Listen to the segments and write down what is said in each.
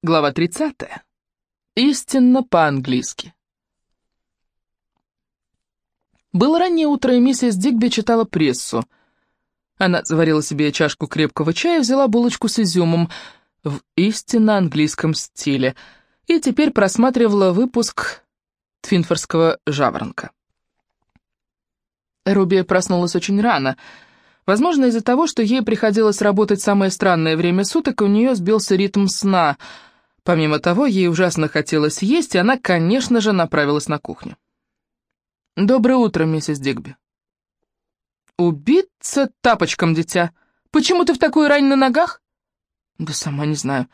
Глава 30. Истинно по-английски. Было раннее утро, и миссис Дигби читала прессу. Она заварила себе чашку крепкого чая и взяла булочку с изюмом в истинно английском стиле, и теперь просматривала выпуск Твинфорского жаворонка. Руби проснулась очень рано. Возможно, из-за того, что ей приходилось работать самое странное время суток, у нее сбился ритм сна — Помимо того, ей ужасно хотелось есть, и она, конечно же, направилась на кухню. «Доброе утро, миссис Дигби». «Убиться тапочком, дитя. Почему ты в такой рань на ногах?» «Да сама не знаю.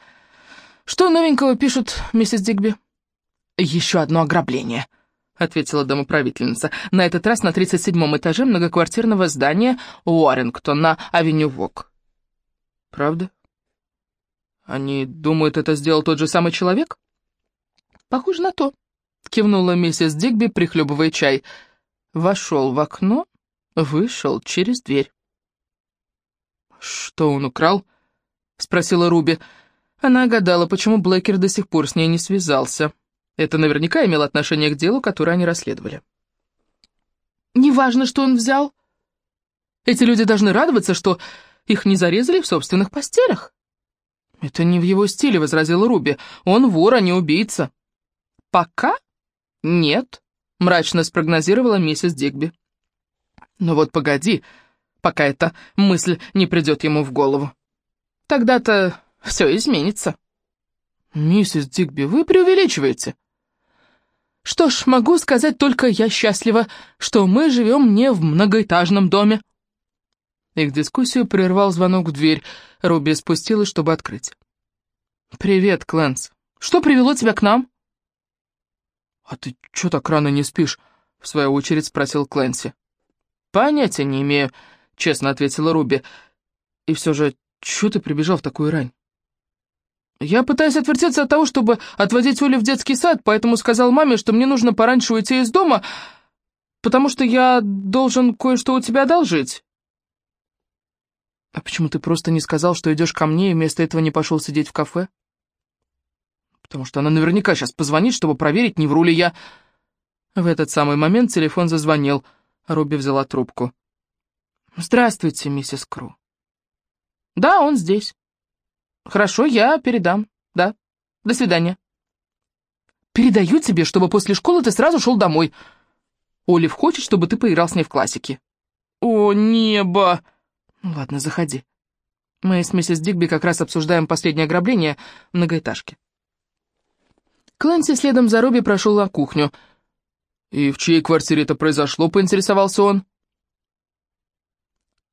Что новенького пишут, миссис Дигби?» «Еще одно ограбление», — ответила домоправительница. «На этот раз на 37-м этаже многоквартирного здания Уоррингтон на авеню Вок». «Правда?» Они думают, это сделал тот же самый человек? Похоже на то, кивнула миссис Дигби, прихлебывая чай. Вошел в окно, вышел через дверь. Что он украл? Спросила Руби. Она гадала, почему Блэкер до сих пор с ней не связался. Это наверняка имело отношение к делу, которое они расследовали. «Неважно, что он взял. Эти люди должны радоваться, что их не зарезали в собственных постелях». «Это не в его стиле», — возразила Руби. «Он вор, а не убийца». «Пока нет», — мрачно спрогнозировала миссис Дигби. «Ну вот погоди, пока эта мысль не придет ему в голову. Тогда-то все изменится». «Миссис Дигби, вы преувеличиваете». «Что ж, могу сказать только я счастлива, что мы живем не в многоэтажном доме». Их дискуссию прервал звонок в дверь. Руби спустилась, чтобы открыть. «Привет, Клэнс. Что привело тебя к нам?» «А ты чё так рано не спишь?» — в свою очередь спросил Клэнси. «Понятия не имею», — честно ответила Руби. «И все же, чё ты прибежал в такую рань?» «Я пытаюсь отвертеться от того, чтобы отводить Олю в детский сад, поэтому сказал маме, что мне нужно пораньше уйти из дома, потому что я должен кое-что у тебя одолжить». «А почему ты просто не сказал, что идешь ко мне, и вместо этого не пошел сидеть в кафе?» «Потому что она наверняка сейчас позвонит, чтобы проверить, не вру ли я...» В этот самый момент телефон зазвонил. Руби взяла трубку. «Здравствуйте, миссис Кру». «Да, он здесь». «Хорошо, я передам. Да. До свидания». «Передаю тебе, чтобы после школы ты сразу шел домой. Олив хочет, чтобы ты поиграл с ней в классике». «О, небо!» Ну ладно, заходи. Мы с миссис Дигби как раз обсуждаем последнее ограбление в многоэтажке. Клэнси следом за Робби прошел на кухню. «И в чьей квартире это произошло?» — поинтересовался он.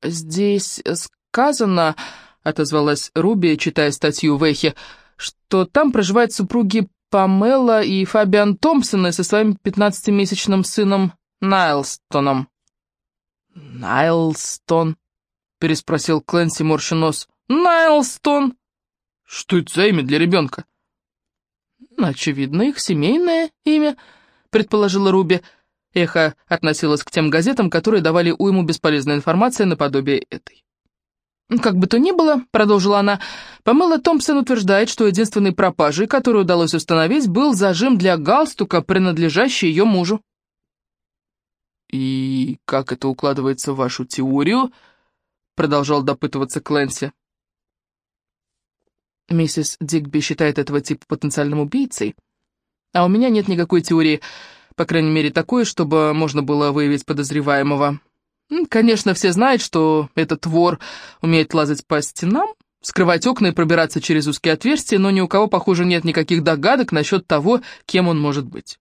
«Здесь сказано...» — отозвалась Руби, читая статью в Эхе, что там проживают супруги Памела и Фабиан Томпсоны со своим пятнадцатимесячным сыном Найлстоном. «Найлстон?» Переспросил Клэнси морща нос. «Найлстон!» «Что это за имя для ребенка?» «Очевидно, их семейное имя», — предположила Руби. Эхо относилось к тем газетам, которые давали уйму бесполезной информации наподобие этой. «Как бы то ни было», — продолжила она, — Памела Томпсон утверждает, что единственной пропажей, которую удалось установить, был зажим для галстука, принадлежащий ее мужу. «И как это укладывается в вашу теорию?» Продолжал допытываться Клэнси. Миссис Дигби считает этого типа потенциальным убийцей, а у меня нет никакой теории, по крайней мере такой, чтобы можно было выявить подозреваемого. Конечно, все знают, что этот вор умеет лазать по стенам, скрывать окна и пробираться через узкие отверстия, но ни у кого, похоже, нет никаких догадок насчет того, кем он может быть.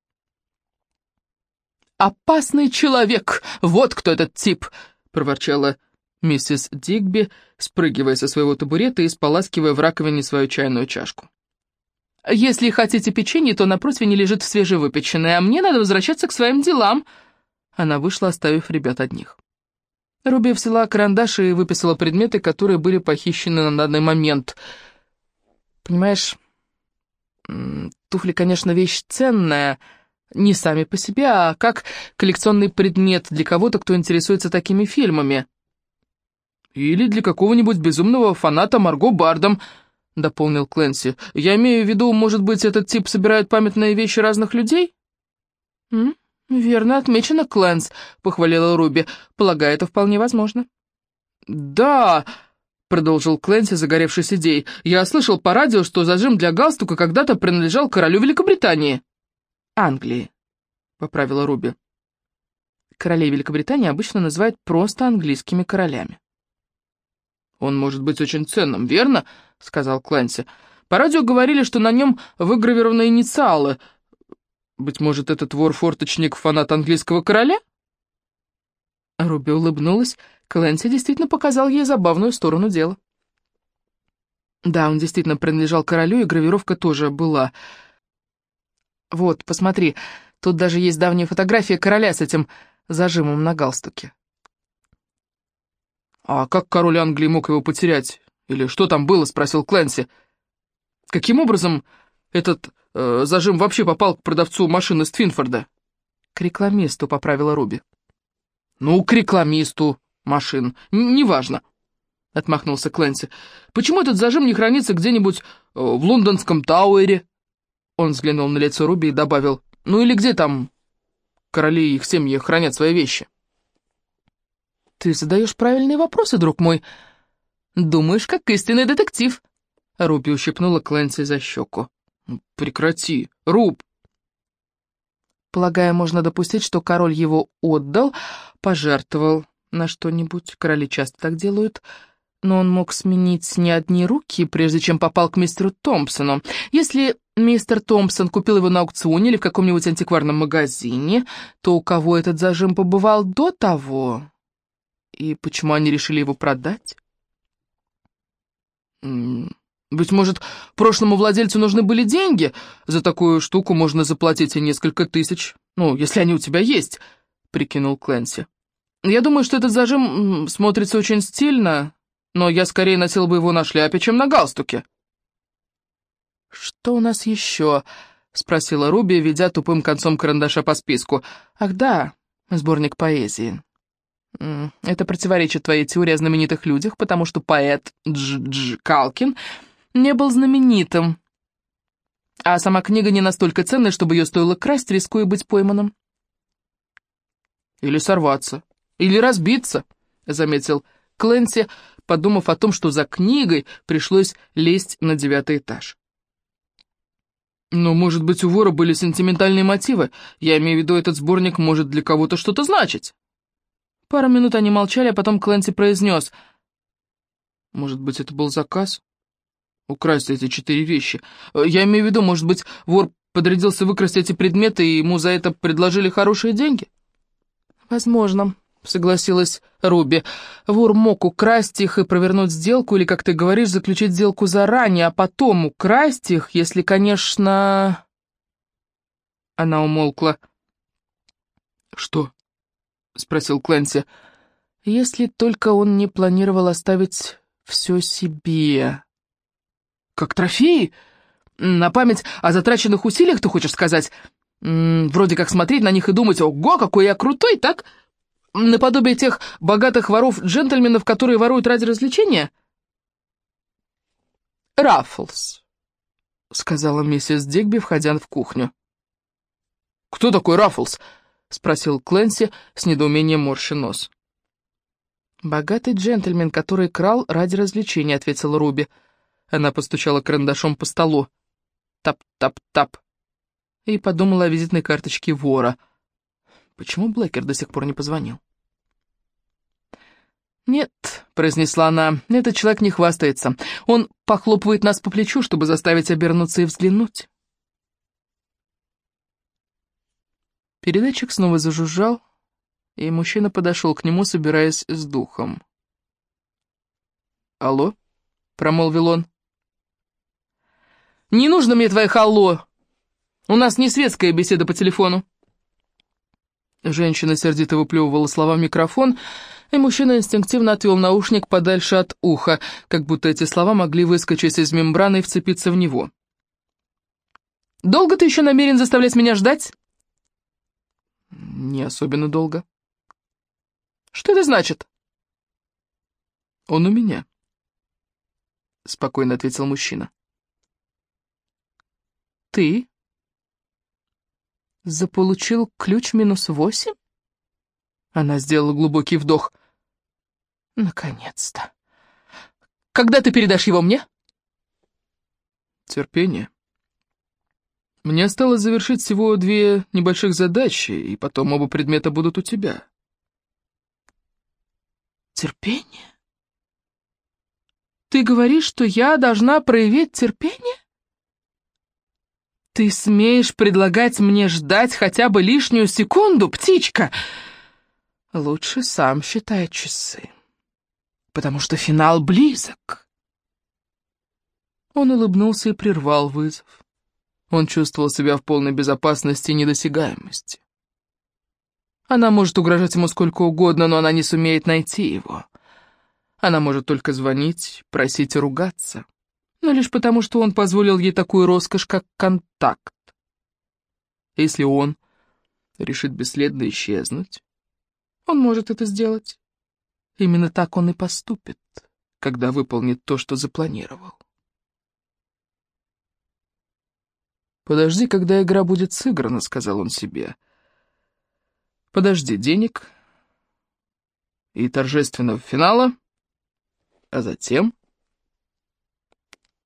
«Опасный человек! Вот кто этот тип!» — проворчала миссис Дигби, спрыгивая со своего табурета и споласкивая в раковине свою чайную чашку. «Если хотите печенье, то на противне лежит свежевыпеченное, а мне надо возвращаться к своим делам». Она вышла, оставив ребят одних. Руби взяла карандаш и выписала предметы, которые были похищены на данный момент. «Понимаешь, туфли, конечно, вещь ценная, не сами по себе, а как коллекционный предмет для кого-то, кто интересуется такими фильмами». Или для какого-нибудь безумного фаната Марго Бардом», — дополнил Кленси. «Я имею в виду, может быть, этот тип собирает памятные вещи разных людей?» «М? «Верно отмечено, Кленс», — похвалила Руби. «Полагаю, это вполне возможно». «Да», — продолжил Кленси, загоревшись идеей, «я слышал по радио, что зажим для галстука когда-то принадлежал королю Великобритании». «Англии», — поправила Руби. Королей Великобритании обычно называют просто английскими королями. «Он может быть очень ценным, верно?» — сказал Клэнси. «По радио говорили, что на нем выгравированы инициалы. Быть может, этот вор-форточник — фанат английского короля?» Руби улыбнулась. Клэнси действительно показал ей забавную сторону дела. Да, он действительно принадлежал королю, и гравировка тоже была. Вот, посмотри, тут даже есть давняя фотография короля с этим зажимом на галстуке. «А как король Англии мог его потерять? Или что там было?» — спросил Клэнси. «Каким образом этот э, зажим вообще попал к продавцу машины Стфинфорда?» «К рекламисту», — поправила Руби. «Ну, к рекламисту машин, неважно», — отмахнулся Клэнси. «Почему этот зажим не хранится где-нибудь э, в лондонском Тауэре?» Он взглянул на лицо Руби и добавил, «Ну или где там короли и их семьи хранят свои вещи?» «Ты задаешь правильные вопросы, друг мой. Думаешь, как истинный детектив». Руби ущипнула Клэнси за щеку. «Прекрати, Руб!» Полагаю, можно допустить, что король его отдал, пожертвовал на что-нибудь. Короли часто так делают. Но он мог сменить не одни руки, прежде чем попал к мистеру Томпсону. Если мистер Томпсон купил его на аукционе или в каком-нибудь антикварном магазине, то у кого этот зажим побывал до того? И почему они решили его продать? Быть может, прошлому владельцу нужны были деньги? За такую штуку можно заплатить и несколько тысяч. Ну, если они у тебя есть, — прикинул Клэнси. Я думаю, что этот зажим смотрится очень стильно, но я скорее носил бы его на шляпе, чем на галстуке. «Что у нас еще?» — спросила Руби, ведя тупым концом карандаша по списку. «Ах да, сборник поэзии». Это противоречит твоей теории о знаменитых людях, потому что поэт Дж. Дж. Калкин не был знаменитым. А сама книга не настолько ценная, чтобы ее стоило красть, рискуя быть пойманным. «Или сорваться, или разбиться», — заметил Клэнси, подумав о том, что за книгой пришлось лезть на девятый этаж. «Но, может быть, у вора были сентиментальные мотивы? Я имею в виду, этот сборник может для кого-то что-то значить». Пару минут они молчали, а потом Клэнси произнес. «Может быть, это был заказ? Украсть эти четыре вещи. Я имею в виду, может быть, вор подрядился выкрасть эти предметы, и ему за это предложили хорошие деньги?» «Возможно», — согласилась Руби. «Вор мог украсть их и провернуть сделку, или, как ты говоришь, заключить сделку заранее, а потом украсть их, если, конечно...» Она умолкла. «Что?» — спросил Клэнси. «Если только он не планировал оставить все себе». «Как трофеи? На память о затраченных усилиях, ты хочешь сказать? М -м, вроде как смотреть на них и думать, ого, какой я крутой, так? Наподобие тех богатых воров-джентльменов, которые воруют ради развлечения?» «Раффлс», — сказала миссис Дигби, входя в кухню. «Кто такой Раффлс?» — спросил Клэнси с недоумением морща нос. «Богатый джентльмен, который крал ради развлечения», — ответила Руби. Она постучала карандашом по столу. Тап-тап-тап. И подумала о визитной карточке вора. Почему Блэкер до сих пор не позвонил? «Нет», — произнесла она, — «этот человек не хвастается. Он похлопывает нас по плечу, чтобы заставить обернуться и взглянуть». Передатчик снова зажужжал, и мужчина подошел к нему, собираясь с духом. «Алло?» — промолвил он. «Не нужно мне твоих алло! У нас не светская беседа по телефону!» Женщина сердито выплевывала слова в микрофон, и мужчина инстинктивно отвел наушник подальше от уха, как будто эти слова могли выскочить из мембраны и вцепиться в него. «Долго ты еще намерен заставлять меня ждать?» Не особенно долго. Что это значит? Он у меня. — спокойно ответил мужчина. «Ты заполучил ключ минус восемь?» Она сделала глубокий вдох. «Наконец-то! Когда ты передашь его мне?» «Терпение. Мне осталось завершить всего две небольших задачи, и потом оба предмета будут у тебя». «Терпение? Ты говоришь, что я должна проявить терпение?» «Ты смеешь предлагать мне ждать хотя бы лишнюю секунду, птичка?» «Лучше сам считай часы, потому что финал близок». Он улыбнулся и прервал вызов. Он чувствовал себя в полной безопасности и недосягаемости. Она может угрожать ему сколько угодно, но она не сумеет найти его. Она может только звонить, просить и ругаться но лишь потому, что он позволил ей такую роскошь, как контакт. Если он решит бесследно исчезнуть, он может это сделать. Именно так он и поступит, когда выполнит то, что запланировал. «Подожди, когда игра будет сыграна», — сказал он себе. «Подожди денег и торжественного финала, а затем...»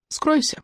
Скройся.